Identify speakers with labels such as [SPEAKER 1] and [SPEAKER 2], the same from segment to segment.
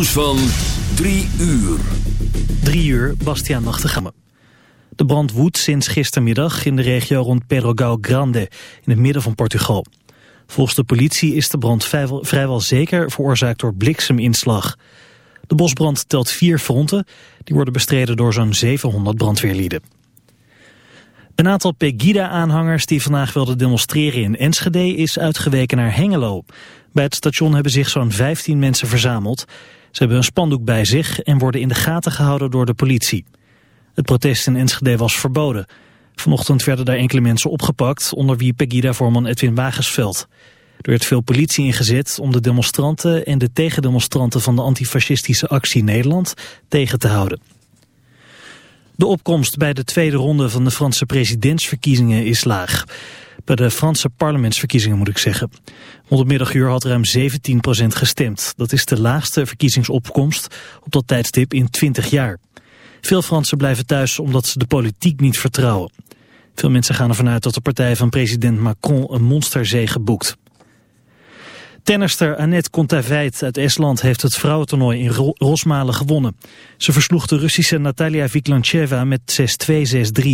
[SPEAKER 1] Nieuws van 3 uur.
[SPEAKER 2] 3 uur, Bastiaan Nachtegamme. De brand woedt sinds gistermiddag in de regio rond Perogao Grande, in het midden van Portugal. Volgens de politie is de brand vrijwel zeker veroorzaakt door blikseminslag. De bosbrand telt vier fronten, die worden bestreden door zo'n 700 brandweerlieden. Een aantal Pegida-aanhangers die vandaag wilden demonstreren in Enschede is uitgeweken naar Hengelo. Bij het station hebben zich zo'n 15 mensen verzameld. Ze hebben een spandoek bij zich en worden in de gaten gehouden door de politie. Het protest in Enschede was verboden. Vanochtend werden daar enkele mensen opgepakt, onder wie Pegida-voorman Edwin Wagensveld. Er werd veel politie ingezet om de demonstranten en de tegendemonstranten van de antifascistische actie Nederland tegen te houden. De opkomst bij de tweede ronde van de Franse presidentsverkiezingen is laag. Bij de Franse parlementsverkiezingen moet ik zeggen. Rond het middaguur had ruim 17% gestemd. Dat is de laagste verkiezingsopkomst op dat tijdstip in 20 jaar. Veel Fransen blijven thuis omdat ze de politiek niet vertrouwen. Veel mensen gaan ervan uit dat de partij van president Macron een monsterzege boekt. Tennister Annette Kontaveit uit Estland heeft het vrouwentoernooi in Rosmalen gewonnen. Ze versloeg de Russische Natalia Viklancheva met 6-2, 6-3.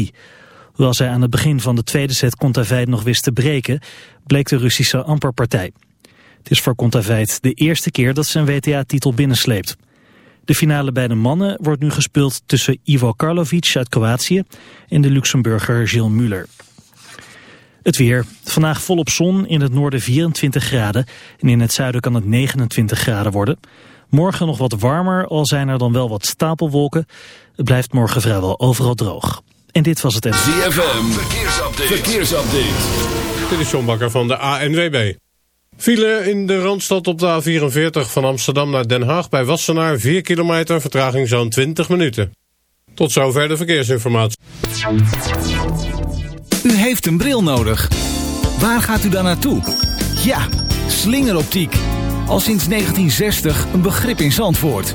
[SPEAKER 2] Hoewel zij aan het begin van de tweede set Kontaveit nog wist te breken, bleek de Russische amperpartij. Het is voor Kontaveit de eerste keer dat ze een WTA-titel binnensleept. De finale bij de mannen wordt nu gespeeld tussen Ivo Karlovic uit Kroatië en de Luxemburger Gilles Muller. Het weer. Vandaag volop zon, in het noorden 24 graden en in het zuiden kan het 29 graden worden. Morgen nog wat warmer, al zijn er dan wel wat stapelwolken. Het blijft morgen vrijwel overal droog. En dit was het en...
[SPEAKER 1] ZFM, verkeersupdate. verkeersupdate.
[SPEAKER 3] Dit is John Bakker van de ANWB. File in de Randstad op de A44 van Amsterdam naar Den Haag bij Wassenaar 4 kilometer, vertraging zo'n 20 minuten. Tot zover de verkeersinformatie.
[SPEAKER 4] U heeft een bril nodig. Waar gaat u dan naartoe? Ja, slingeroptiek. Al sinds 1960 een begrip in Zandvoort.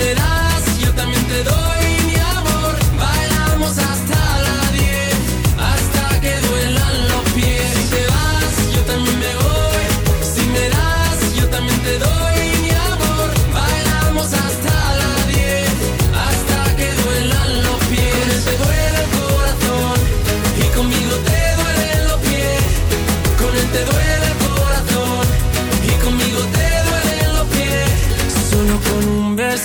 [SPEAKER 5] Me das, yo también te doy. Mi amor, bailamos hasta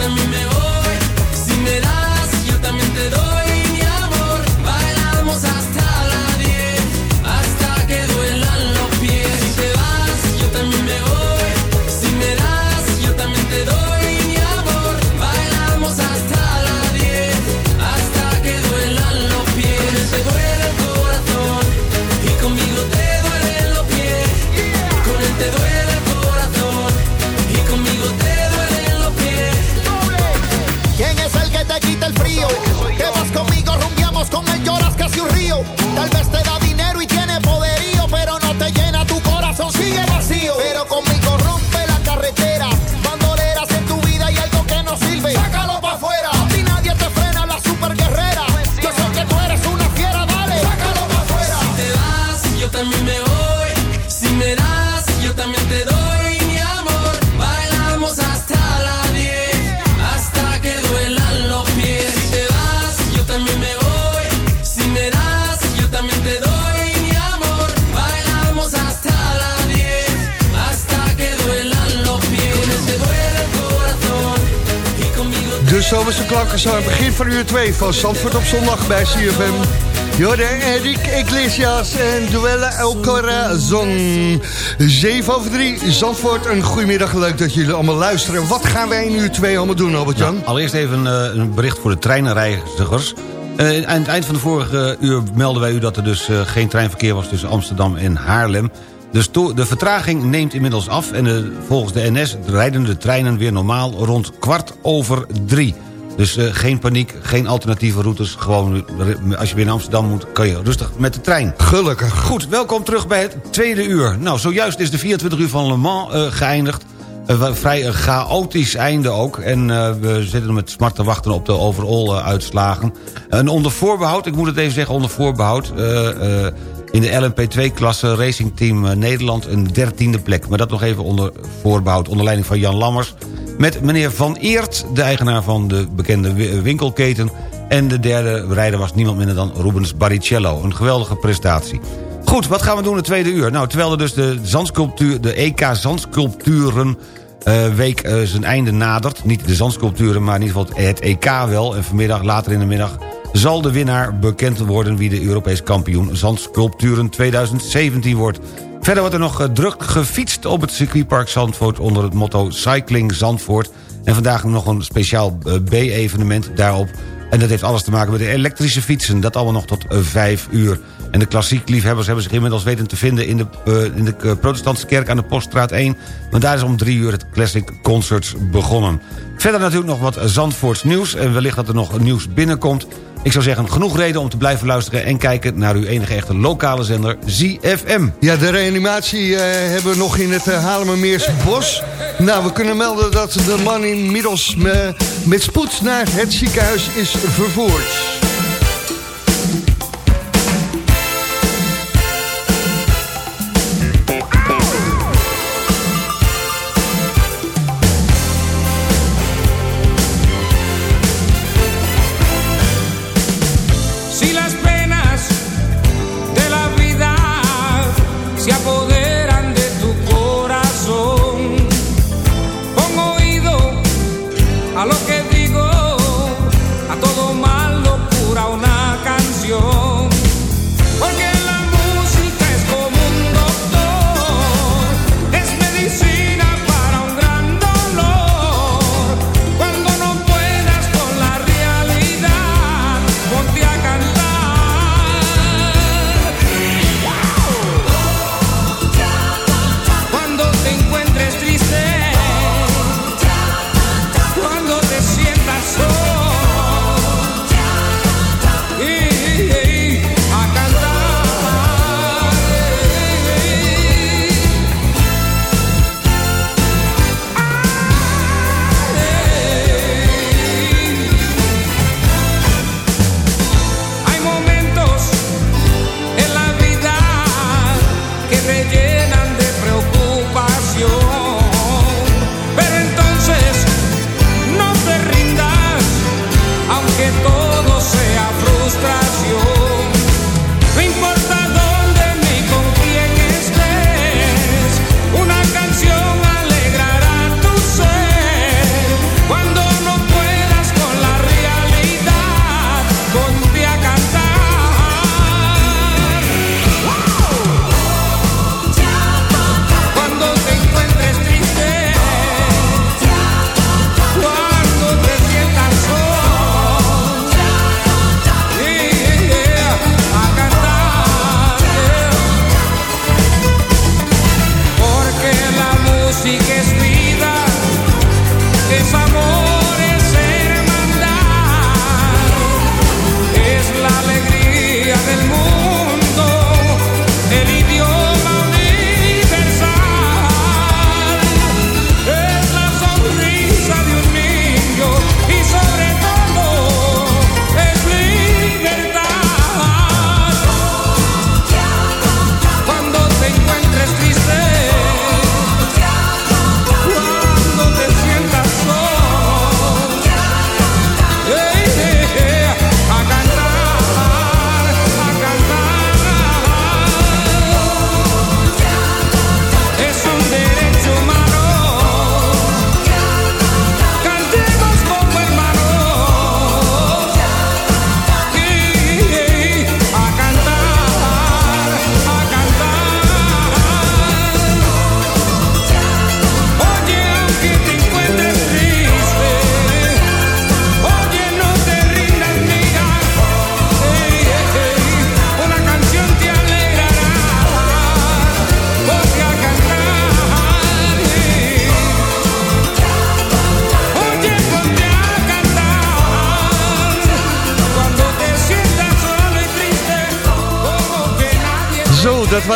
[SPEAKER 5] também me
[SPEAKER 6] ouve. Van uur 2 van Zandvoort op zondag bij CFM. Jorde, Enrique Iglesias en Duelle El Corazon. 7 over 3, Zandvoort, een goedemiddag. Leuk dat jullie allemaal luisteren. Wat gaan wij uur 2 allemaal doen, Albert-Jan?
[SPEAKER 7] Nou, allereerst even eh, een bericht voor de treinreizigers. Eh, aan het eind van de vorige uur melden wij u dat er dus eh, geen treinverkeer was tussen Amsterdam en Haarlem. Dus de vertraging neemt inmiddels af en volgens de NS rijden de treinen weer normaal rond kwart over drie. Dus eh, geen paniek, geen alternatieve routes. Gewoon, eh, als je naar Amsterdam moet, kan je rustig met de trein.
[SPEAKER 6] Gelukkig.
[SPEAKER 7] Goed, welkom terug bij het tweede uur. Nou, zojuist is de 24 uur van Le Mans eh, geëindigd. Vrij een chaotisch einde ook. En we zitten met smart te wachten op de overall-uitslagen. En onder voorbehoud, ik moet het even zeggen, onder voorbehoud... eh, eh, in de LMP2-klasse Racing Team Nederland een dertiende plek. Maar dat nog even onder voorbehoud, onder leiding van Jan Lammers... met meneer Van Eert, de eigenaar van de bekende wi- winkelketen... en de derde rijder was niemand minder dan Rubens Barrichello. Een geweldige prestatie. Goed, wat gaan we doen in het tweede uur? Nou, terwijl er dus de, zandsculptuur, de EK Zandsculpturen eh, week eh, zijn einde nadert... niet de zandsculpturen, maar in ieder geval het EK wel... en vanmiddag, later in de middag, zal de winnaar bekend worden... wie de Europees kampioen Zandsculpturen 2017 wordt. Verder wordt er nog eh, druk gefietst op het circuitpark Zandvoort... onder het motto Cycling Zandvoort. En vandaag nog een speciaal eh, B-evenement daarop... En dat heeft alles te maken met de elektrische fietsen. Dat allemaal nog tot eh, vijf uur. En de klassiek liefhebbers hebben zich inmiddels weten te vinden... in de, in de protestantse kerk aan de Poststraat 1. Want daar is om drie uur het Classic Concerts begonnen. Verder natuurlijk nog wat Zandvoorts nieuws. En wellicht dat er nog nieuws binnenkomt. Ik zou zeggen, genoeg reden om te blijven luisteren... en kijken naar uw enige echte lokale zender ZFM.
[SPEAKER 6] Ja, de reanimatie eh, hebben we nog in het uh, bos. Nou, we kunnen melden dat de man inmiddels me, met spoed naar het ziekenhuis is vervoerd.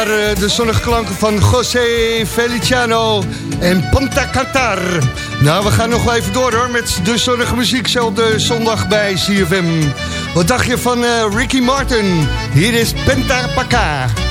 [SPEAKER 6] Eh,
[SPEAKER 8] de zonnige klanken van José Feliciano en Pantacatar. Nou, we gaan nog wel even door hoor met de zonnige muziek. Op de zondag bij CFM. Wat dacht je van eh, Ricky Martin? Hier is
[SPEAKER 6] Pentapaca.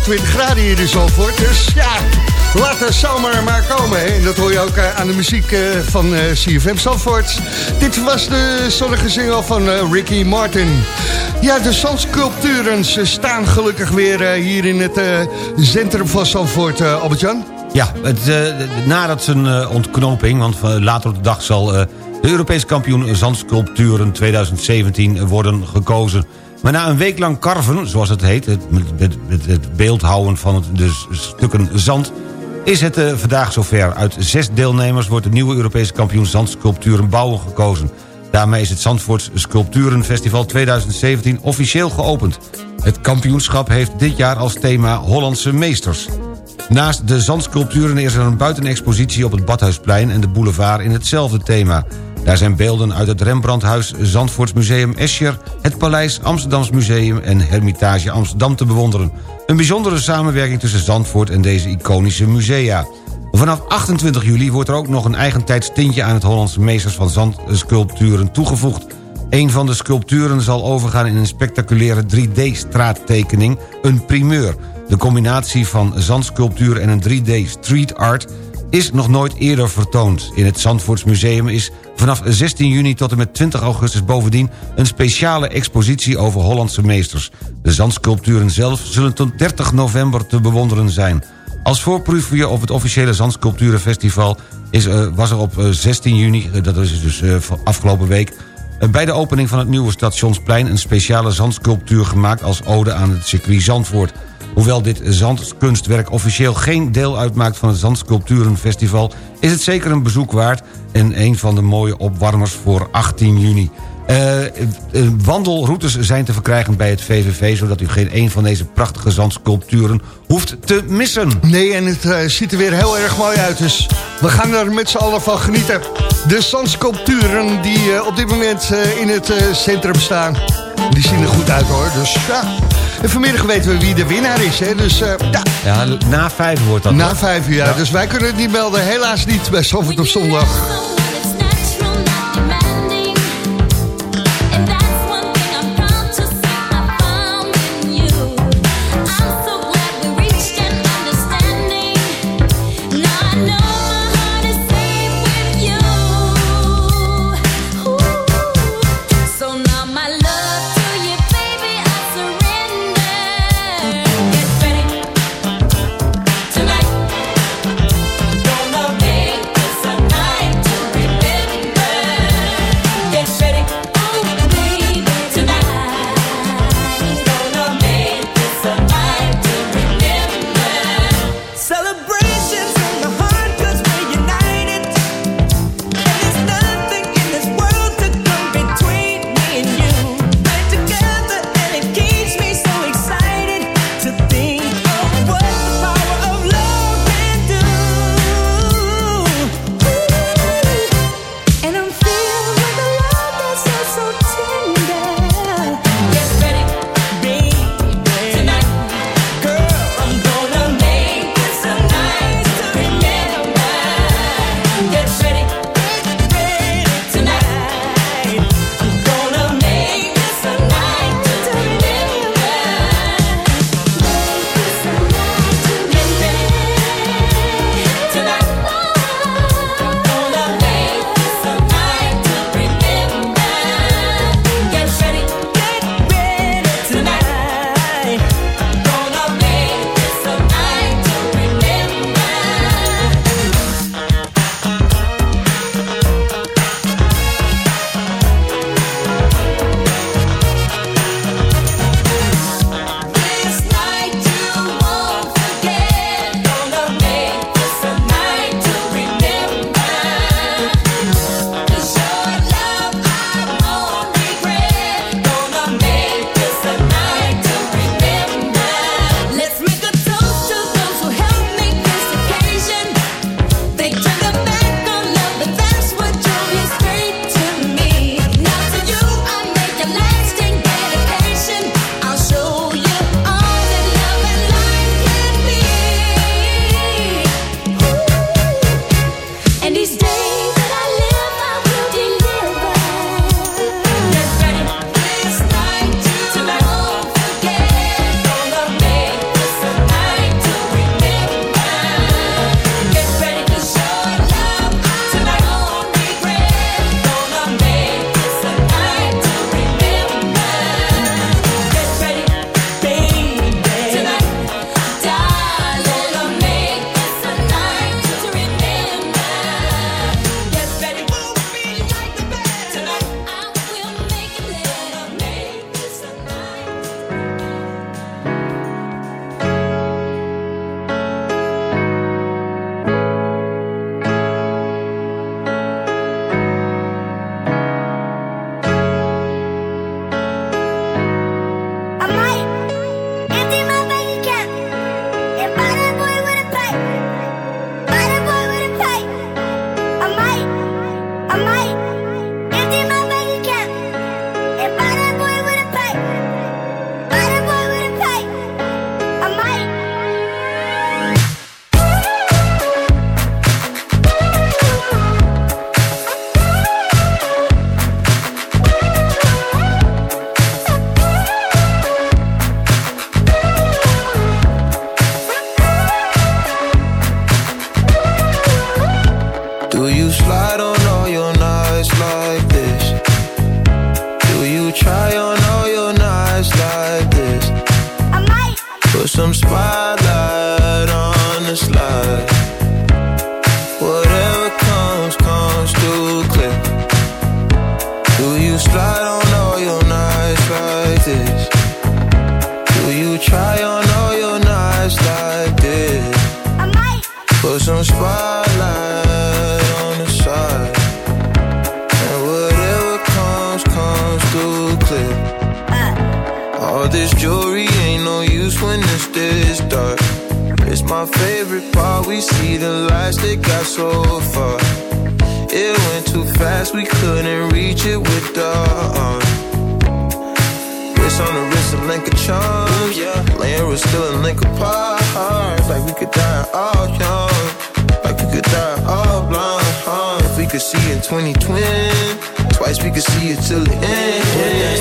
[SPEAKER 6] 25 graden hier in Zalvoort. Dus ja, laat de zomer maar komen. Hè. En dat hoor je ook eh, aan de muziek eh, van eh, CFM Zalvoort. Dit was de zonnige single van Ricky Martin. Ja, de zandsculpturen staan gelukkig weer hier in het centrum van Zalvoort, eh, Albert-Jan.
[SPEAKER 7] Ja, het, nadat zijn ontknoping, want later op de dag zal de Europese kampioen zandsculpturen 2017 worden gekozen. Maar na een week lang karven, zoals het heet, het, het, het, beeldhouden van de stukken zand... is het eh, vandaag zover. Uit zes deelnemers wordt de nieuwe Europese kampioen zandsculpturen bouwen gekozen. Daarmee is het Zandvoorts Sculpturenfestival 2017 officieel geopend. Het kampioenschap heeft dit jaar als thema Hollandse meesters. Naast de zandsculpturen is er een buitenexpositie op het Badhuisplein en de boulevard in hetzelfde thema. Daar zijn beelden uit het Rembrandthuis, Zandvoortsmuseum Escher... het Paleis Amsterdams Museum en Hermitage Amsterdam te bewonderen. Een bijzondere samenwerking tussen Zandvoort en deze iconische musea. Vanaf 28 juli wordt er ook nog een eigentijds tintje... aan het Hollandse meesters van zandsculpturen toegevoegd. Een van de sculpturen zal overgaan in een spectaculaire 3D-straattekening, een primeur. De combinatie van zandsculptuur en een 3D street art is nog nooit eerder vertoond. In het Zandvoortsmuseum is vanaf 16 juni tot en met 20 augustus bovendien... een speciale expositie over Hollandse meesters. De zandsculpturen zelf zullen tot 30 november te bewonderen zijn. Als voorproefje op het officiële Zandsculpturenfestival... Is, eh, was er op eh, 16 juni, eh, dat is dus eh, van afgelopen week... eh, bij de opening van het nieuwe stationsplein... een speciale zandsculptuur gemaakt als ode aan het circuit Zandvoort... Hoewel dit zandkunstwerk officieel geen deel uitmaakt van het Zandsculpturenfestival... is het zeker een bezoek waard en een van de mooie opwarmers voor 18 juni. Eh, eh, wandelroutes zijn te verkrijgen bij het VVV... zodat u geen een van deze prachtige zandsculpturen hoeft te missen.
[SPEAKER 6] Nee, en het eh, ziet er weer heel erg mooi uit. Dus we gaan er met z'n allen van genieten. De zandsculpturen die op dit moment in het centrum staan... die zien er goed uit hoor. Dus ja, en vanmiddag weten we wie de winnaar is. Hè? Dus ja,
[SPEAKER 7] Ja, na vijf wordt dat.
[SPEAKER 6] na
[SPEAKER 7] hoor.
[SPEAKER 6] vijf uur. Ja.
[SPEAKER 7] Ja.
[SPEAKER 6] Dus wij kunnen het niet melden. Helaas niet bij Zandvoort op zondag.
[SPEAKER 9] 2020, twice we could see it till the end. Put that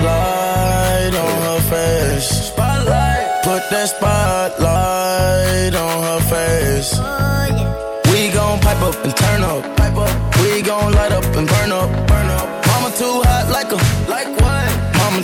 [SPEAKER 9] spotlight on her face. Spotlight. Put that spotlight on her face. Oh, we gon' pipe up and turn up. Pipe up. We gon' light up and burn up. Burn up. Mama too hot like a like what? Mama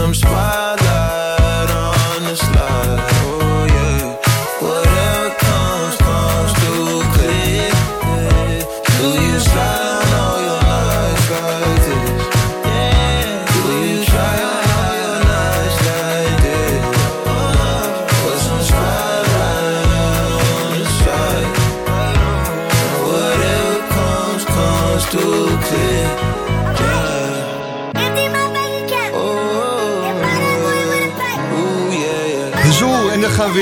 [SPEAKER 9] some
[SPEAKER 6] spot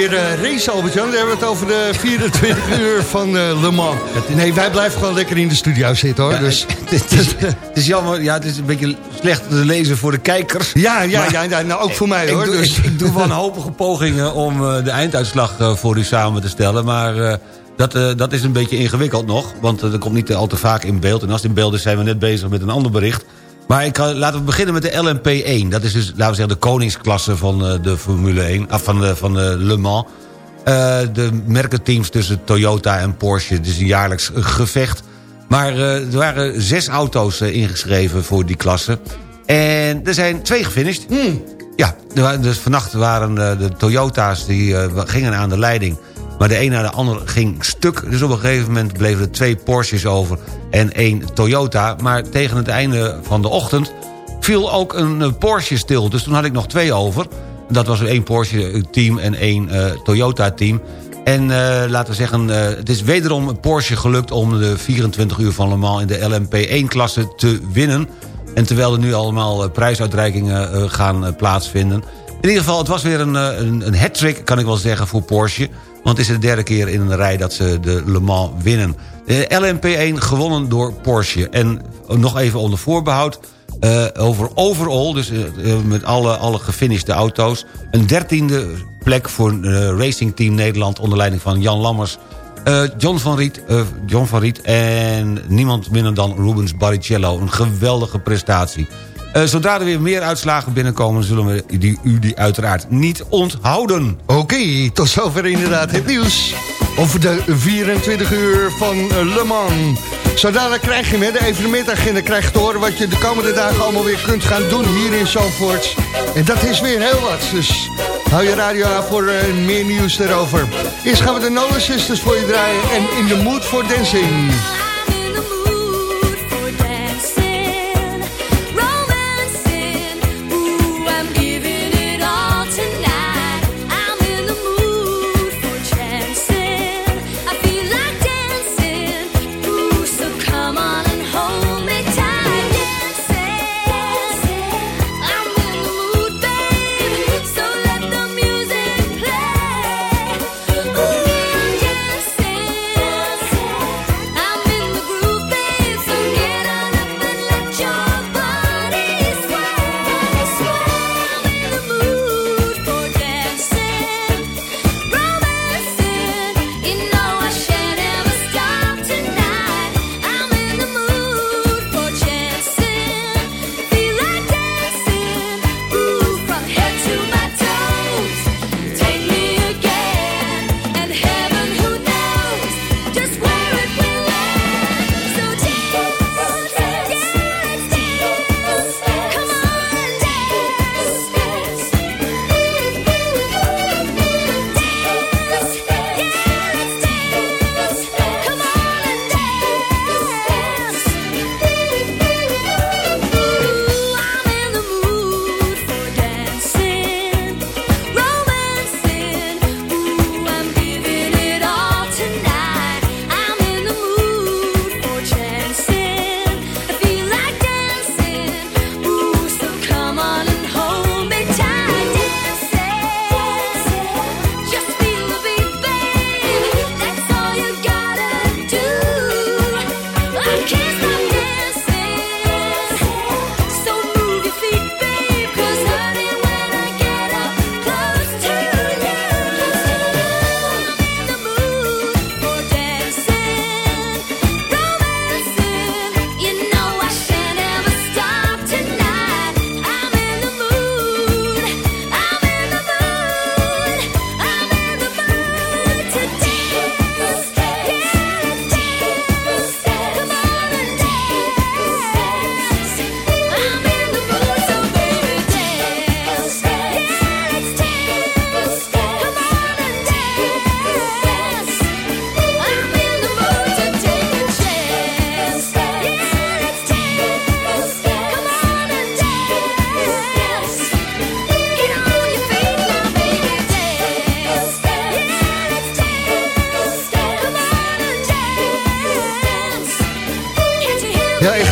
[SPEAKER 6] weer uh, racen, Albert-Jan. Dan hebben we het over de 24 uur van eh, Le Mans. Nee, wij blijven gewoon lekker in de studio zitten, hoor. dus.
[SPEAKER 7] Het is, het is jammer, ja, het is een beetje slecht te lezen voor de kijkers.
[SPEAKER 6] Ja, ja,
[SPEAKER 7] Maar
[SPEAKER 6] ja, ja, nou ook voor mij,
[SPEAKER 7] ik
[SPEAKER 6] hoor.
[SPEAKER 7] Doe,
[SPEAKER 6] dus.
[SPEAKER 7] ik, ik doe wanhopige pogingen om eh, de einduitslag eh, voor u samen te stellen. Maar eh, dat, eh, dat is een beetje ingewikkeld nog. Want eh, dat komt niet al te vaak in beeld. En als het in beeld is, zijn we net bezig met een ander bericht. Maar ik, kan- laten we beginnen met de LMP1. Dat is dus, laten we zeggen, de koningsklasse van eh, de Formule 1. Af van, de, van de Le Mans. Eh, de merkenteams tussen Toyota en Porsche. Het is een jaarlijks gevecht. Maar eh, er waren zes auto's eh, ingeschreven voor die klasse. En er zijn twee gefinished. Ja, er wa- dus vannacht waren eh, de Toyota's die eh, gingen aan de leiding. Maar de een na de ander ging stuk. Dus op een gegeven moment bleven er twee Porsches over en één Toyota. Maar tegen het einde van de ochtend viel ook een eh, Porsche stil. Dus toen had ik nog twee over. Dat was één Porsche-team en één eh, Toyota-team. En eh, laten we zeggen, eh, het is wederom Porsche gelukt... om de 24 uur van Le Mans in de LMP1-klasse te winnen. En terwijl er nu allemaal eh, prijsuitreikingen eh, gaan eh, plaatsvinden... In ieder geval, het was weer een, eh, een, een hat-trick, kan ik wel zeggen, voor Porsche. Want het is de derde keer in een rij dat ze de Le Mans winnen. De LMP1 gewonnen door Porsche. En nog even onder voorbehoud... eh, over overall, dus eh, met alle, alle gefinishte auto's... een dertiende plek voor uh, Racing Team Nederland... onder leiding van Jan Lammers, John, van Riet, John van Riet... en niemand minder dan Rubens Barrichello. Een geweldige prestatie. Eh, zodra er weer meer uitslagen binnenkomen... zullen we die, u die uiteraard niet onthouden.
[SPEAKER 6] Oké, tot zover inderdaad het nieuws. Over de 24 uur van eh, Le Mans. Zodra krijg je de evenementagenda krijg je te horen... wat je de komende dagen allemaal weer kunt gaan doen hier in Zandvoort. En dat is weer heel wat. Dus hou je radio aan voor eh, meer nieuws erover. Eerst gaan we de Nolan Sisters voor je draaien. En In the Mood for dancing.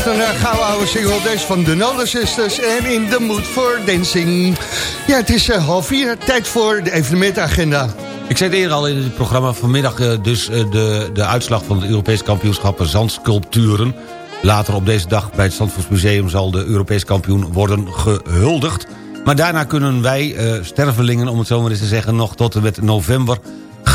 [SPEAKER 6] Echt een uh, oude single. Deze van de Nolan Sisters en In the Mood for Dancing. Ja, het is uh, half vier. Tijd voor de evenementagenda.
[SPEAKER 7] Ik zei het eerder al in het programma vanmiddag... Uh, dus de, de uitslag van het Europees kampioenschap zandsculpturen. Later op deze dag bij het Zandvoortsmuseum... zal de Europees kampioen worden gehuldigd. Maar daarna kunnen wij, stervelingen om het zo maar eens te zeggen... nog tot en met november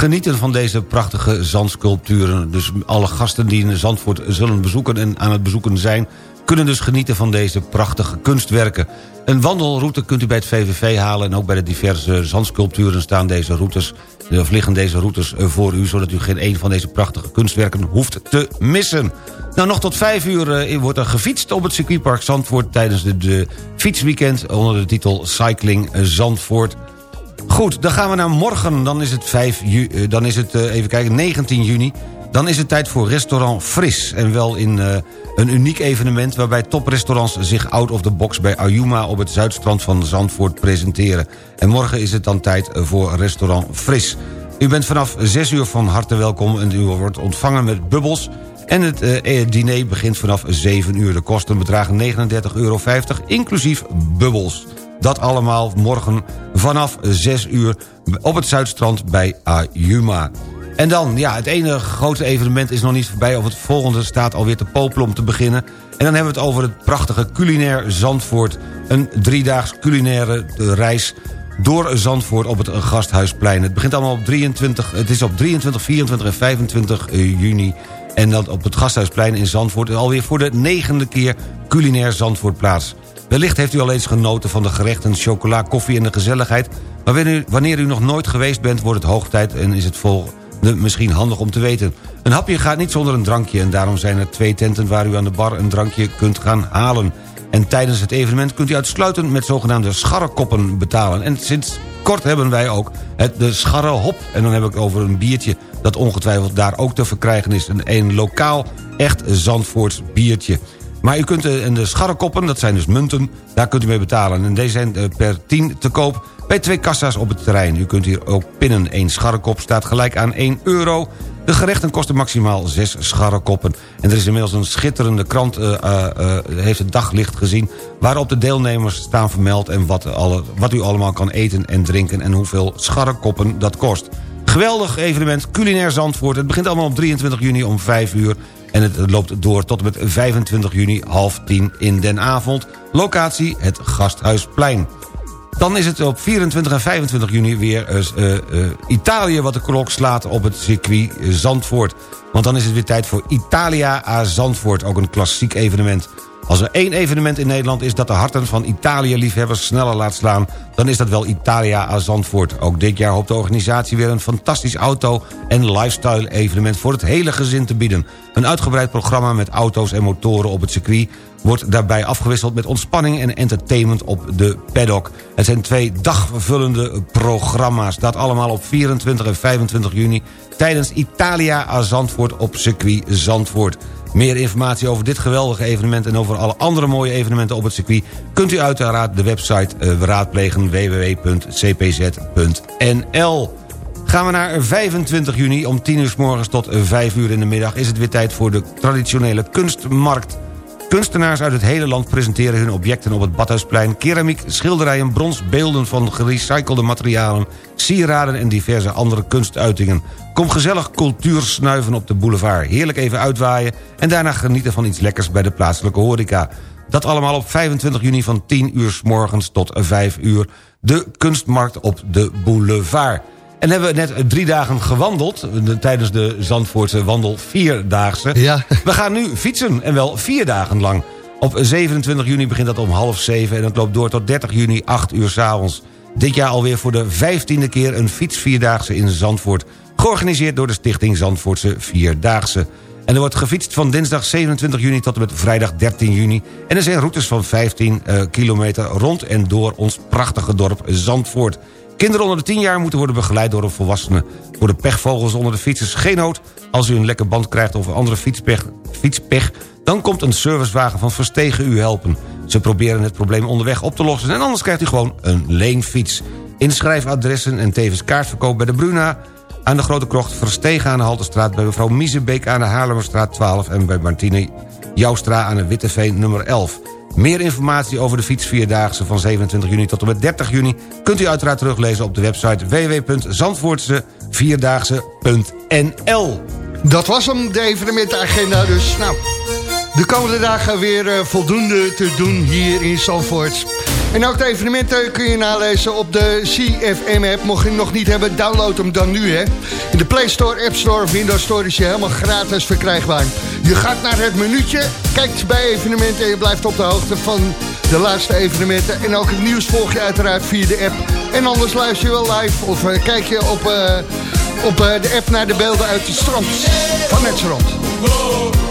[SPEAKER 7] genieten van deze prachtige zandsculpturen. Dus alle gasten die in Zandvoort zullen bezoeken en aan het bezoeken zijn... kunnen dus genieten van deze prachtige kunstwerken. Een wandelroute kunt u bij het VVV halen... en ook bij de diverse zandsculpturen staan deze routes... of liggen deze routes voor u... zodat u geen een van deze prachtige kunstwerken hoeft te missen. Nou, nog tot vijf uur uh, wordt er gefietst op het circuitpark Zandvoort... tijdens de, de fietsweekend onder de titel Cycling Zandvoort... Goed, dan gaan we naar morgen. Dan is het, 5 ju dan is het uh, even kijken, 19 juni. Dan is het tijd voor restaurant Fris. En wel in uh, een uniek evenement... waarbij toprestaurants zich out of the box bij Ayuma... op het zuidstrand van Zandvoort presenteren. En morgen is het dan tijd voor restaurant Fris. U bent vanaf 6 uur van harte welkom... en u wordt ontvangen met bubbels... En het diner begint vanaf 7 uur. De kosten bedragen 39,50 euro, inclusief bubbels. Dat allemaal morgen vanaf 6 uur op het Zuidstrand bij Ayuma. En dan, ja, het ene grote evenement is nog niet voorbij... of het volgende staat alweer te popelen om te beginnen. En dan hebben we het over het prachtige culinair Zandvoort. Een driedaags culinaire reis door Zandvoort op het Gasthuisplein. Het begint allemaal op 23, het is op 23, 24 en 25 juni... En dan op het Gasthuisplein in Zandvoort... alweer voor de negende keer culinair Zandvoort plaats. Wellicht heeft u al eens genoten van de gerechten, chocola, koffie en de gezelligheid... maar wanneer u, nog nooit geweest bent, wordt het hoog tijd... en is het volgende misschien handig om te weten. Een hapje gaat niet zonder een drankje... en daarom zijn er twee tenten waar u aan de bar een drankje kunt gaan halen. En tijdens het evenement kunt u uitsluitend met zogenaamde scharrekoppen betalen. En sinds kort hebben wij ook het, de scharrehop. En dan heb ik over een biertje dat ongetwijfeld daar ook te verkrijgen is. Een, een lokaal, echt Zandvoorts biertje. Maar u kunt in de scharrekoppen, dat zijn dus munten, daar kunt u mee betalen. En deze zijn per 10 te koop bij twee kassa's op het terrein. U kunt hier ook pinnen. Eén scharrekop staat gelijk aan 1 euro. De gerechten kosten maximaal 6 scharrekoppen. En er is inmiddels een schitterende krant, uh, heeft het daglicht gezien... waarop de deelnemers staan vermeld... en wat, alle, wat u allemaal kan eten en drinken... en hoeveel scharrekoppen dat kost. Geweldig evenement, culinair Zandvoort. Het begint allemaal op 23 juni om 5 uur... En het loopt door tot met 25 juni half 10 in den avond. Locatie het Gasthuisplein. Dan is het op 24 en 25 juni weer uh, uh, Italië wat de klok slaat op het circuit Zandvoort. Want dan is het weer tijd voor Italia a Zandvoort. Ook een klassiek evenement. Als er één evenement in Nederland is dat de harten van Italië-liefhebbers sneller laat slaan... dan is dat wel Italia a Zandvoort. Ook dit jaar hoopt de organisatie weer een fantastisch auto- en lifestyle-evenement... voor het hele gezin te bieden. Een uitgebreid programma met auto's en motoren op het circuit... wordt daarbij afgewisseld met ontspanning en entertainment op de paddock. Het zijn twee dagvullende programma's. Dat allemaal op 24 en 25 juni... tijdens Italia a Zandvoort op circuit Zandvoort. Meer informatie over dit geweldige evenement... en over alle andere mooie evenementen op het circuit... kunt u uiteraard de website uh, raadplegen www.cpz.nl. Gaan we naar 25 juni om 10 uur s morgens tot 5 uur in de middag... is het weer tijd voor de traditionele kunstmarkt. Kunstenaars uit het hele land presenteren hun objecten op het Badhuisplein... keramiek, schilderijen, brons, beelden van gerecyclede materialen... sieraden en diverse andere kunstuitingen. Kom gezellig cultuur snuiven op de boulevard. Heerlijk even uitwaaien en daarna genieten van iets lekkers bij de plaatselijke horeca. Dat allemaal op 25 juni van 10 uur s morgens tot 5 uur. De kunstmarkt op de boulevard. En hebben we net drie dagen gewandeld... tijdens de Zandvoortse wandel vierdaagse.
[SPEAKER 6] Ja.
[SPEAKER 7] We gaan nu fietsen, en wel vier dagen lang. Op 27 juni begint dat om half zeven... en het loopt door tot 30 juni, 8 uur s'avonds. Dit jaar alweer voor de vijftiende keer een fietsvierdaagse in Zandvoort. Georganiseerd door de stichting Zandvoortse Vierdaagse. En er wordt gefietst van dinsdag 27 juni tot en met vrijdag 13 juni. En er zijn routes van 15 uh, kilometer rond en door ons prachtige dorp Zandvoort. Kinderen onder de 10 jaar moeten worden begeleid door een volwassene. Voor de pechvogels onder de fietsers geen nood. Als u een lekke band krijgt of andere fietspech, fietspech... dan komt een servicewagen van Verstegen u helpen. Ze proberen het probleem onderweg op te lossen... en anders krijgt u gewoon een leenfiets. Inschrijfadressen en tevens kaartverkoop bij de Bruna... aan de Grote Krocht Verstegen aan de Haltestraat... bij mevrouw Miezebeek aan de Haarlemmerstraat 12... en bij Martine Joustra aan de Witteveen nummer 11. Meer informatie over de fietsvierdaagse van 27 juni tot en met 30 juni... kunt u uiteraard teruglezen op de website www.zandvoortse-vierdaagse.nl.
[SPEAKER 10] Dat was hem, de evenementenagenda. Dus nou, de komende dagen weer eh, voldoende te doen hier in Zandvoort. En ook de evenementen kun je nalezen op de CFM-app. Mocht je hem nog niet hebben, download hem dan nu. Hè. In de Play Store, App Store of Windows Store is je helemaal gratis verkrijgbaar. Je gaat naar het minuutje, kijkt bij evenementen... en je blijft op de hoogte van de laatste evenementen. En ook het nieuws volg je uiteraard via de app. En anders luister je wel live of eh, kijk je op, eh, op eh, de app naar de beelden uit het strand. Van het.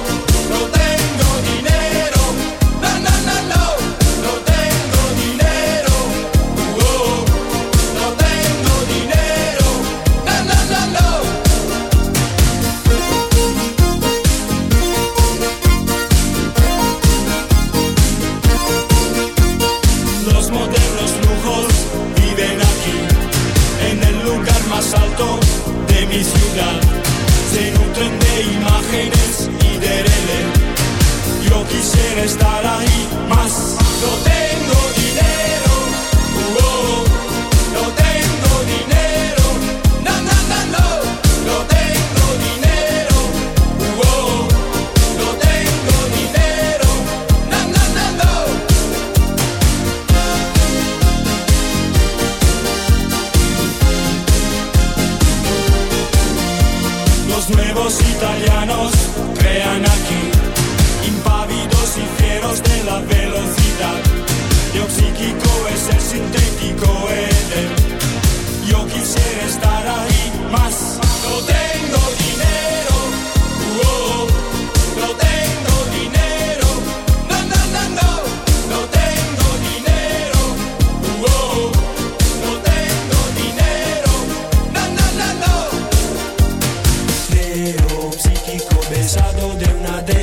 [SPEAKER 1] Besado de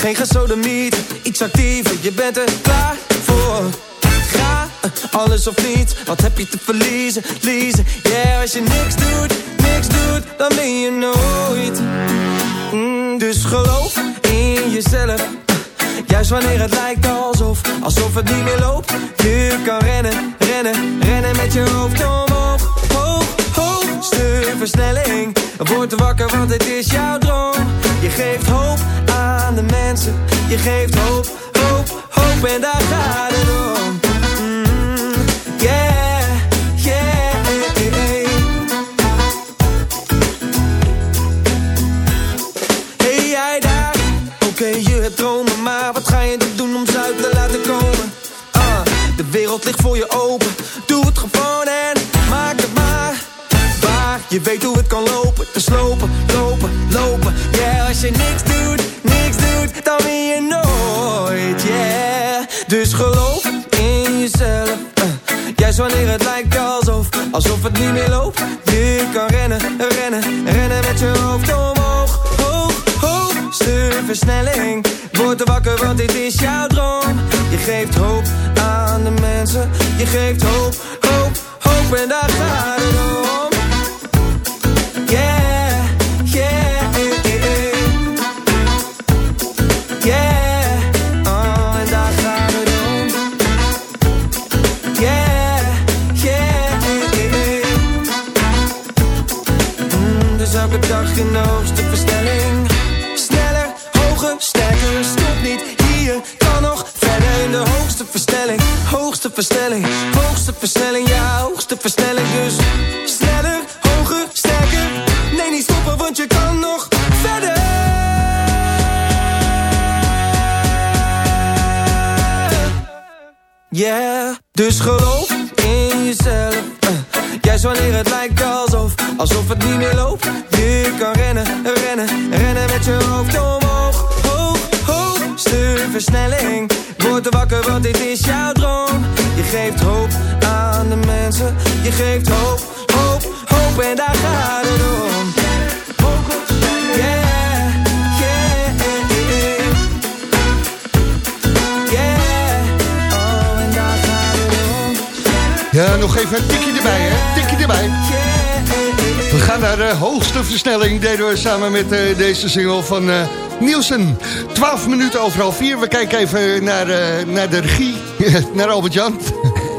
[SPEAKER 11] Geen gesodemiet, iets actiever, je bent er klaar voor. Ga, eh, alles of niets, wat heb je te verliezen, liezen. Yeah, als je niks doet, niks doet, dan ben je nooit. Mm, dus geloof in jezelf. Juist wanneer het lijkt alsof, alsof het niet meer loopt. Je kan rennen, rennen, rennen met je hoofd omhoog. Hoog, hoogste versnelling. Word wakker, want het is jouw droom. Je geeft hoop aan de mensen. Je geeft hoop, hoop, hoop en daar gaat het om. Mm, yeah, yeah. Hey jij daar, oké je hebt dromen, maar wat ga je dan doen om ze uit te laten komen? Ah, de wereld ligt voor je open, doe het gewoon en maak het maar waar.
[SPEAKER 12] Je weet hoe niks doet, niks doet, dan win je nooit, yeah. Dus geloof in jezelf. eh. Juist wanneer het lijkt alsof, alsof het niet meer loopt. Je kan rennen, rennen, rennen met je hoofd omhoog. Hoog, hoogste versnelling. Word er wakker, want dit is jouw droom. Je geeft hoop aan de mensen. Je geeft hoop, hoop, hoop en daar gaat versnelling, hoogste versnelling, ja, hoogste versnelling. Dus sneller, hoger, sterker. Nee, niet stoppen, want je kan nog verder. Yeah, dus geloof in jezelf. eh. Juist wanneer het lijkt alsof, alsof het niet meer loopt. Je kan rennen, rennen, rennen met je hoofd omhoog. Hoog, hoogste versnelling. Word er wakker, want dit is jouw droom. Geeft hoop aan de mensen. Je geeft hoop, hoop, hoop en daar gaat het om. Yeah, yeah, eh, eh. Yeah, oh en daar gaat het om.
[SPEAKER 6] Ja, nog even een tikje erbij, hè? Tikje erbij. We gaan naar de hoogste versnelling. Deden we samen met eh, deze single van eh Nielsen. 12 minuten over half vier. We kijken even naar, eh, naar de regie. naar Albert-Jan.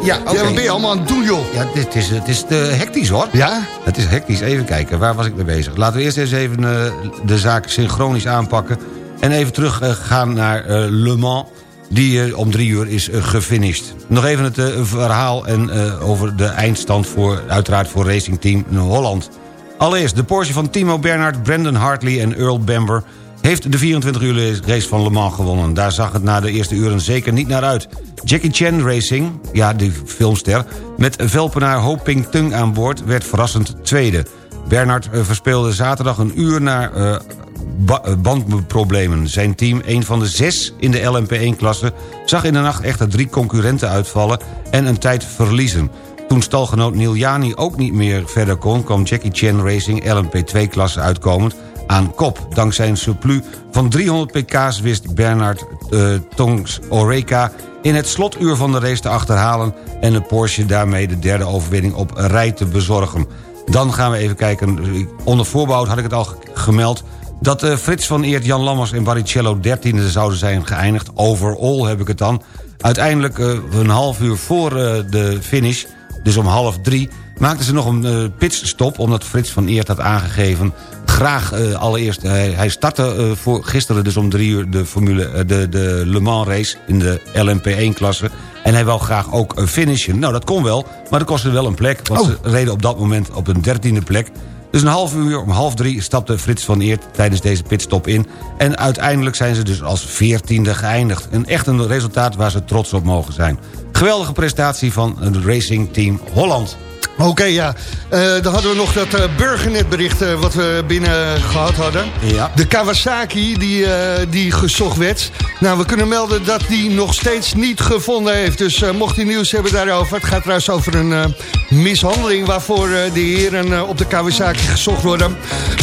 [SPEAKER 7] Ja.
[SPEAKER 6] Ja, wat ben je allemaal aan het doen, joh?
[SPEAKER 7] Ja, dit is, het is te hectisch hoor.
[SPEAKER 6] Ja?
[SPEAKER 7] Het is hectisch. Even kijken, waar was ik mee bezig? Laten we eerst eens even eh, de zaak synchronisch aanpakken. En even terug eh, gaan naar eh, Le Mans. Die om drie uur is gefinished. Nog even het verhaal en, over de eindstand voor, uiteraard voor Racing Team Holland. Allereerst de Porsche van Timo Bernhard, Brandon Hartley en Earl Bamber... heeft de 24 uur race van Le Mans gewonnen. Daar zag het na de eerste uren zeker niet naar uit. Jackie Chan Racing, ja die filmster... met Velpenaar Ho Ping Tung aan boord werd verrassend tweede. Bernhard eh, verspeelde zaterdag een uur naar eh, eh, bandproblemen. Zijn team, een van de zes in de LMP1-klasse... zag in de nacht echter drie concurrenten uitvallen en een tijd verliezen. Toen stalgenoot Neil Jani ook niet meer verder kon... kwam Jackie Chan Racing LMP2-klasse uitkomend aan kop. Dankzij een surplus van 300 pk's wist Bernard eh, Tongs Oreca... in het slotuur van de race te achterhalen... en de Porsche daarmee de derde overwinning op rij te bezorgen. Dan gaan we even kijken. Onder voorbouw had ik het al ge- gemeld... dat eh, Frits van Eert, Jan Lammers en Barrichello 13e zouden zijn geëindigd. Overall heb ik het dan. Uiteindelijk eh, een half uur voor de finish, dus om half drie... maakten ze nog een pitstop, omdat Frits van Eert had aangegeven... graag eh, allereerst, hij, hij startte eh, voor gisteren dus om drie uur... de, Formule, eh, de, de Le Mans race in de LMP1-klasse... En hij wou graag ook eh, finishen. Nou, dat kon wel, maar dat kostte wel een plek. Want ze reden op dat moment op een dertiende plek. Dus een half uur, om half drie, stapte Frits van Eert tijdens deze pitstop in. En uiteindelijk zijn ze dus als veertiende geëindigd. Een echt een resultaat waar ze trots op mogen zijn. Geweldige prestatie van het Racing Team Holland.
[SPEAKER 6] Oké, ja. Eh, dan hadden we nog dat eh, burgernetbericht eh, wat we binnen gehad hadden.
[SPEAKER 7] Ja.
[SPEAKER 6] De Kawasaki die, eh, die gezocht werd. Nou, we kunnen melden dat die nog steeds niet gevonden heeft. Dus eh, mocht u nieuws hebben daarover. Het gaat trouwens over een eh, mishandeling waarvoor eh, de heren op de Kawasaki gezocht worden.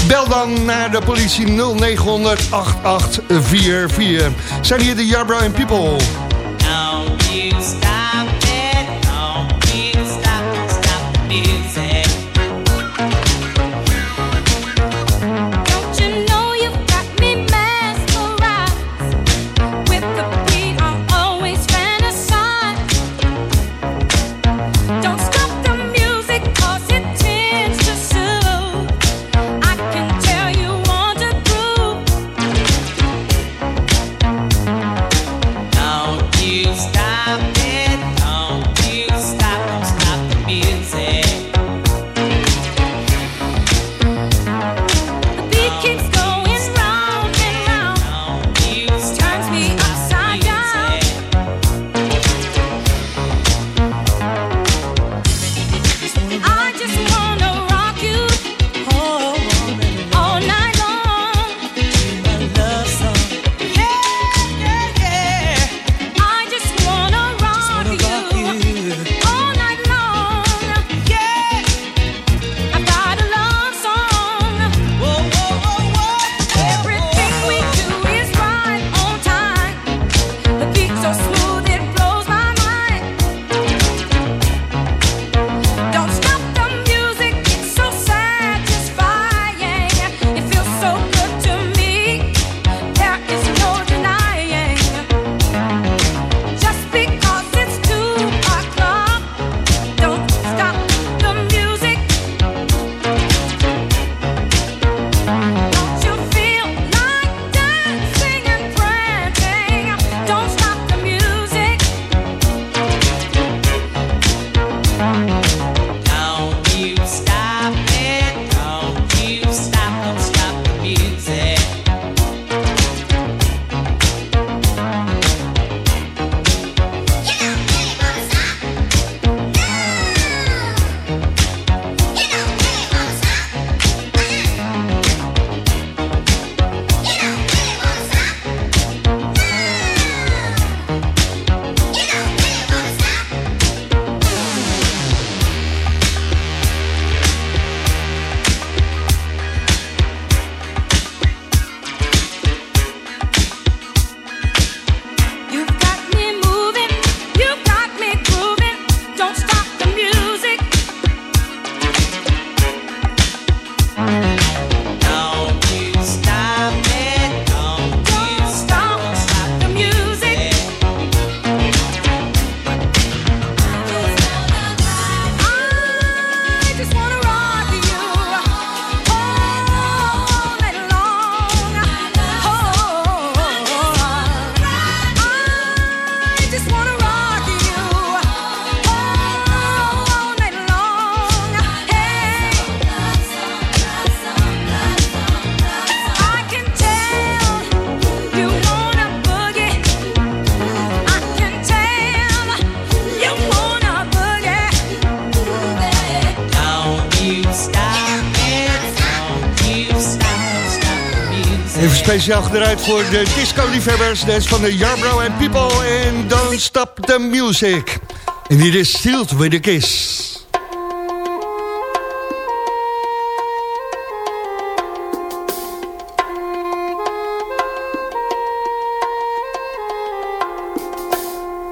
[SPEAKER 6] Bel dan naar de politie 0900 8844. Zijn hier de and People.
[SPEAKER 13] Don't
[SPEAKER 6] Speciaal gedraaid voor de disco-liefhebbers. Dat van de Yarbrough and People en Don't Stop the Music. En hier is Sealed with a Kiss.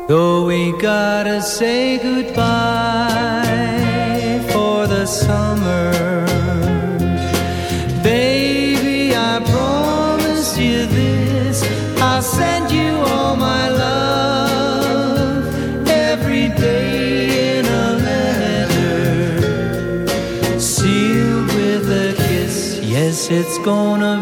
[SPEAKER 14] Though we gotta say goodbye send you all my love every day in a letter, sealed with a kiss. Yes, it's gonna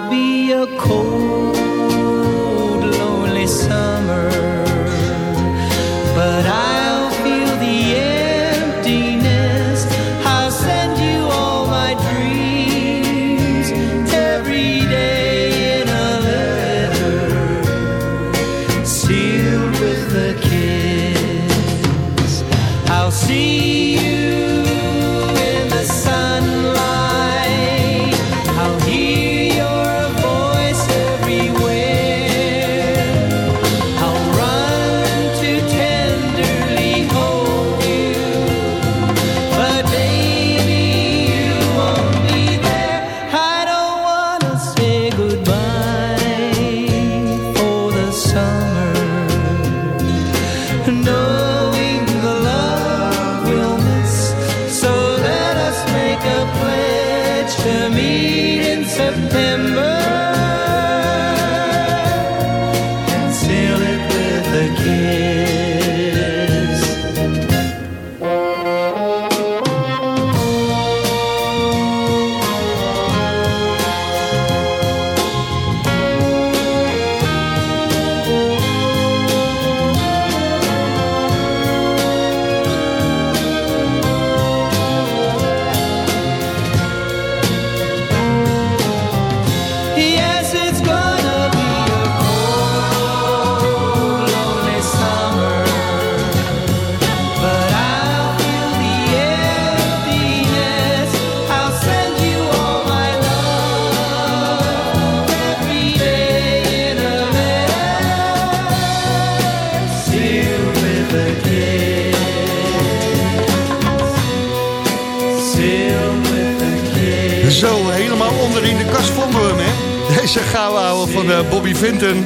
[SPEAKER 6] Deze gouden ouwe van eh, Bobby Vinton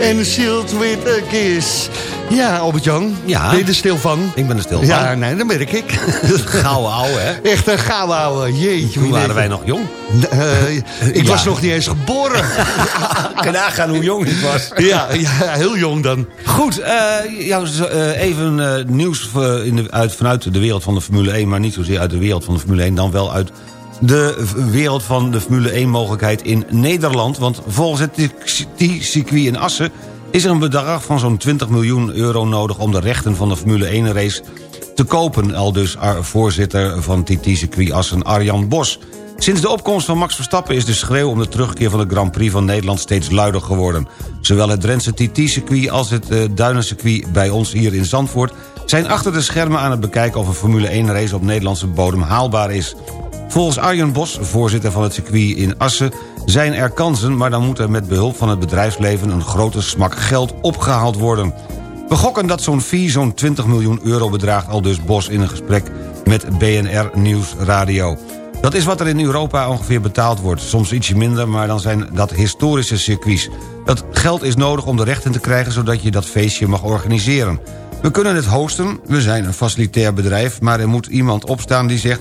[SPEAKER 6] en Sealed with a Kiss. Ja, Albert-Jan,
[SPEAKER 7] Ja.
[SPEAKER 6] ben je er stil van?
[SPEAKER 7] Ik ben er stil van.
[SPEAKER 6] Ja, nee, dat merk ik.
[SPEAKER 7] Gouden ouwe, hè?
[SPEAKER 6] Echt een gouden ouwe, jeetje.
[SPEAKER 7] Toen
[SPEAKER 6] wie
[SPEAKER 7] waren wij nog jong.
[SPEAKER 6] Eh, ik
[SPEAKER 7] Ja.
[SPEAKER 6] was nog niet eens geboren.
[SPEAKER 7] Kan nagaan hoe jong ik was.
[SPEAKER 6] ja, ja, heel jong dan.
[SPEAKER 7] Goed, eh, ja, even nieuws in de, uit, vanuit de wereld van de Formule 1... maar niet zozeer uit de wereld van de Formule 1... dan wel uit de wereld van de Formule 1-mogelijkheid in Nederland. Want volgens het TT-circuit in Assen... is er een bedrag van zo'n 20 miljoen euro nodig... om de rechten van de Formule 1-race te kopen. Al dus voorzitter van TT-circuit Assen, Arjan Bos... Sinds de opkomst van Max Verstappen is de schreeuw om de terugkeer van de Grand Prix van Nederland steeds luider geworden. Zowel het Drentse TT-circuit als het eh, Duinencircuit bij ons hier in Zandvoort... zijn achter de schermen aan het bekijken of een Formule 1-race op Nederlandse bodem haalbaar is. Volgens Arjen Bos, voorzitter van het circuit in Assen... zijn er kansen, maar dan moet er met behulp van het bedrijfsleven... een grote smak geld opgehaald worden. We gokken dat zo'n fee zo'n 20 miljoen euro bedraagt... al dus Bos in een gesprek met BNR Nieuws Radio. Dat is wat er in Europa ongeveer betaald wordt. Soms ietsje minder, maar dan zijn dat historische circuits. Dat geld is nodig om de rechten te krijgen... zodat je dat feestje mag organiseren. We kunnen het hosten, we zijn een facilitair bedrijf... maar er moet iemand opstaan die zegt...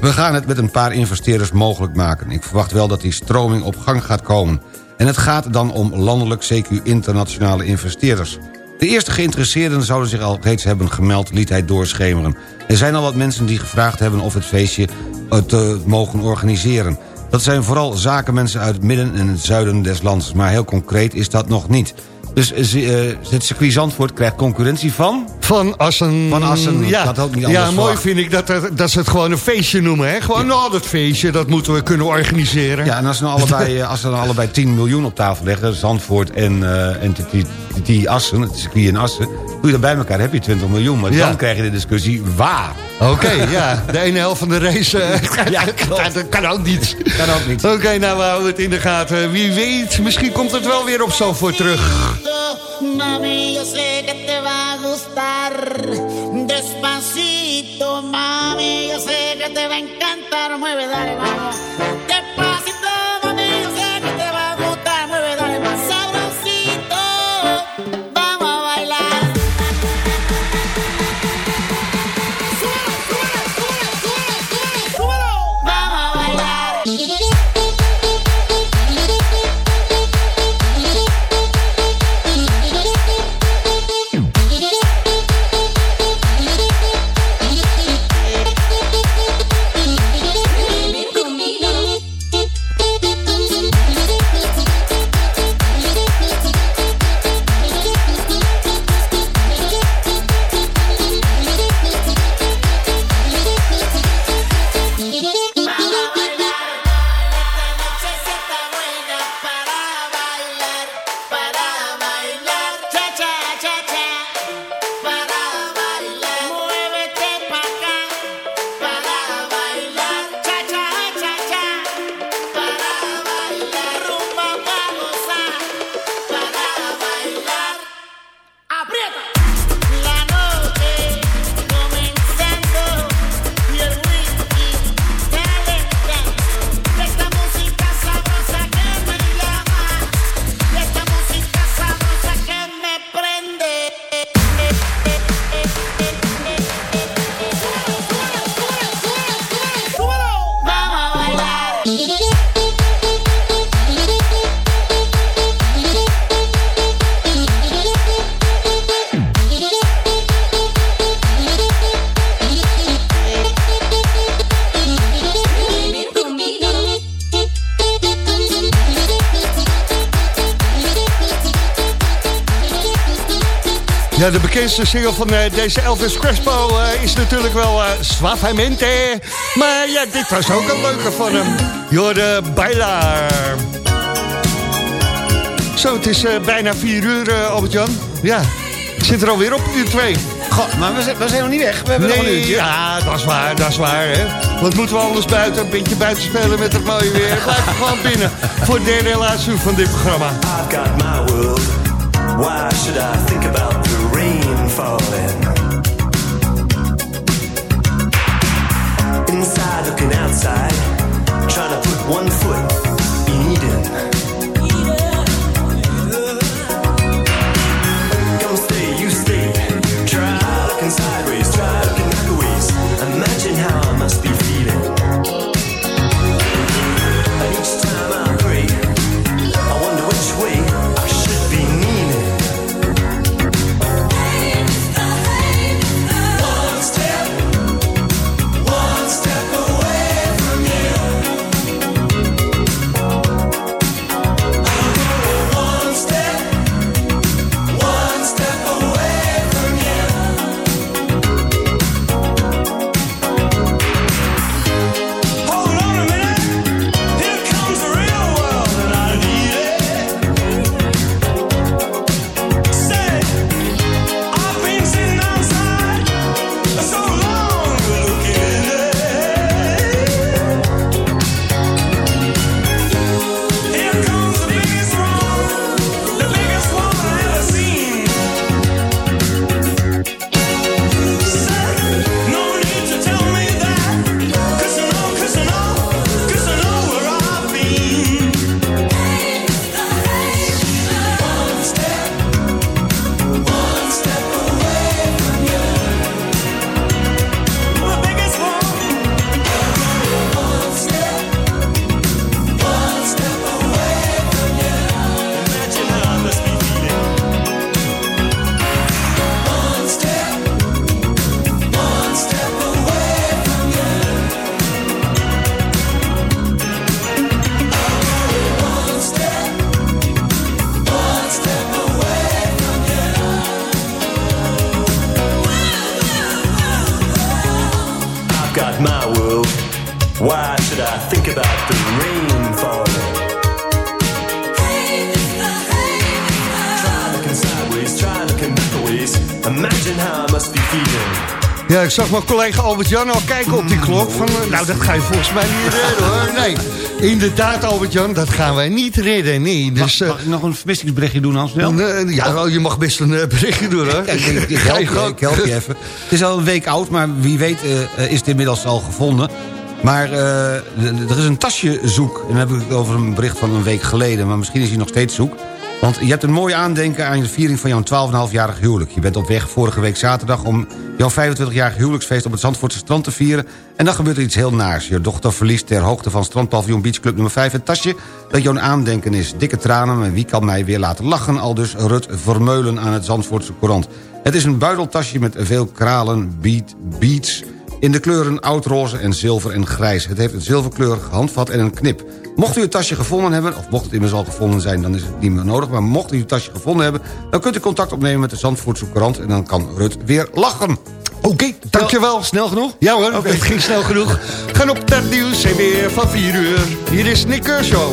[SPEAKER 7] we gaan het met een paar investeerders mogelijk maken. Ik verwacht wel dat die stroming op gang gaat komen. En het gaat dan om landelijk, CQ internationale investeerders. De eerste geïnteresseerden zouden zich al reeds hebben gemeld, liet hij doorschemeren. Er zijn al wat mensen die gevraagd hebben of het feestje eh, te mogen organiseren. Dat zijn vooral zakenmensen uit het midden en het zuiden des lands. Maar heel concreet is dat nog niet. Dus eh, het circuit Zandvoort krijgt concurrentie van...
[SPEAKER 6] Van Assen.
[SPEAKER 7] Van Assen,
[SPEAKER 6] Ja,
[SPEAKER 7] had ook niet
[SPEAKER 6] ja
[SPEAKER 7] anders
[SPEAKER 6] mooi
[SPEAKER 7] verwacht.
[SPEAKER 6] vind ik dat, er- dat ze het gewoon een feestje noemen. Hè? Gewoon, nou, dat feestje, dat moeten we kunnen organiseren.
[SPEAKER 7] Ja, en als ze nou allebei, als ze dan allebei 10 miljoen op tafel leggen... Zandvoort en, eh en TT Assen, het circuit in Assen... Doe je dat bij elkaar, heb je 20 miljoen. Maar
[SPEAKER 6] Ja.
[SPEAKER 7] dan krijg je de discussie waar.
[SPEAKER 6] Oké, ja. De ene helft van de race. eh,
[SPEAKER 7] Ja,
[SPEAKER 6] dat kan ook niet.
[SPEAKER 7] Kan ook niet.
[SPEAKER 6] Oké, nou we houden het in de gaten. Wie weet, misschien komt het wel weer op Zandvoort terug.
[SPEAKER 15] Mami, yo sé que te va a gustar. Despacito, mami, yo sé que te va a encantar. Mueve, dale, vamos.
[SPEAKER 6] De bekendste single van eh, deze Elvis Crespo eh, is natuurlijk wel eh Suavemente. Maar ja, dit was ook een leuke van hem. Jorde Bailar. Zo, het is bijna vier uur, Albert-Jan. Ja, ik zit er alweer op, uur twee.
[SPEAKER 7] God, maar we zijn, we zijn nog niet weg. We hebben nog een
[SPEAKER 6] Nee,
[SPEAKER 7] uurtje.
[SPEAKER 6] ja, dat is waar, dat is waar. Hè. Wat moeten we anders buiten? Een beetje buiten spelen met het mooie weer. Blijf gewoon binnen voor het derde en laatste uur van dit programma.
[SPEAKER 10] I've got my world. Why should I think about falling? Inside looking outside, trying to put one foot
[SPEAKER 6] zag mijn collega Albert-Jan al kijken op die klok. Van, eh, nou, dat ga je volgens mij niet redden hoor. Nee, inderdaad Albert-Jan, dat gaan wij niet redden. Nee, dus,
[SPEAKER 7] mag, mag ik nog een vermissingsberichtje doen, Hans?
[SPEAKER 6] Eh, ja, wel, je mag best een eh, berichtje doen hoor.
[SPEAKER 7] Ik, ik help je, ik help je even. Het is al een week oud, maar wie weet eh, eh, is het inmiddels al gevonden. Maar eh, er is een tasje zoek. En dan heb ik het over een bericht van een week geleden. Maar misschien is hij nog steeds zoek. Want je hebt een mooi aandenken aan de viering van jouw 12,5-jarig huwelijk. Je bent op weg vorige week zaterdag om jouw 25-jarig huwelijksfeest op het Zandvoortse strand te vieren. En dan gebeurt er iets heel naars. Je dochter verliest ter hoogte van strandpaviljoen Beach Club nummer 5 een tasje dat jouw aandenken is. Dikke tranen, maar wie kan mij weer laten lachen? Al dus Rut Vermeulen aan het Zandvoortse Courant. Het is een buideltasje met veel kralen, beat, beats... in de kleuren oudroze en zilver en grijs. Het heeft een zilverkleurig handvat en een knip. Mocht u het tasje gevonden hebben, of mocht het immers al gevonden zijn... dan is het niet meer nodig, maar mocht u het tasje gevonden hebben... dan kunt u contact opnemen met de Zandvoortse en dan kan Rut weer lachen.
[SPEAKER 6] Oké, dankjewel.
[SPEAKER 7] Snel genoeg?
[SPEAKER 6] Ja hoor, het ging snel genoeg. Gaan op het nieuws en weer van 4 uur. Hier is Nick Kershaw.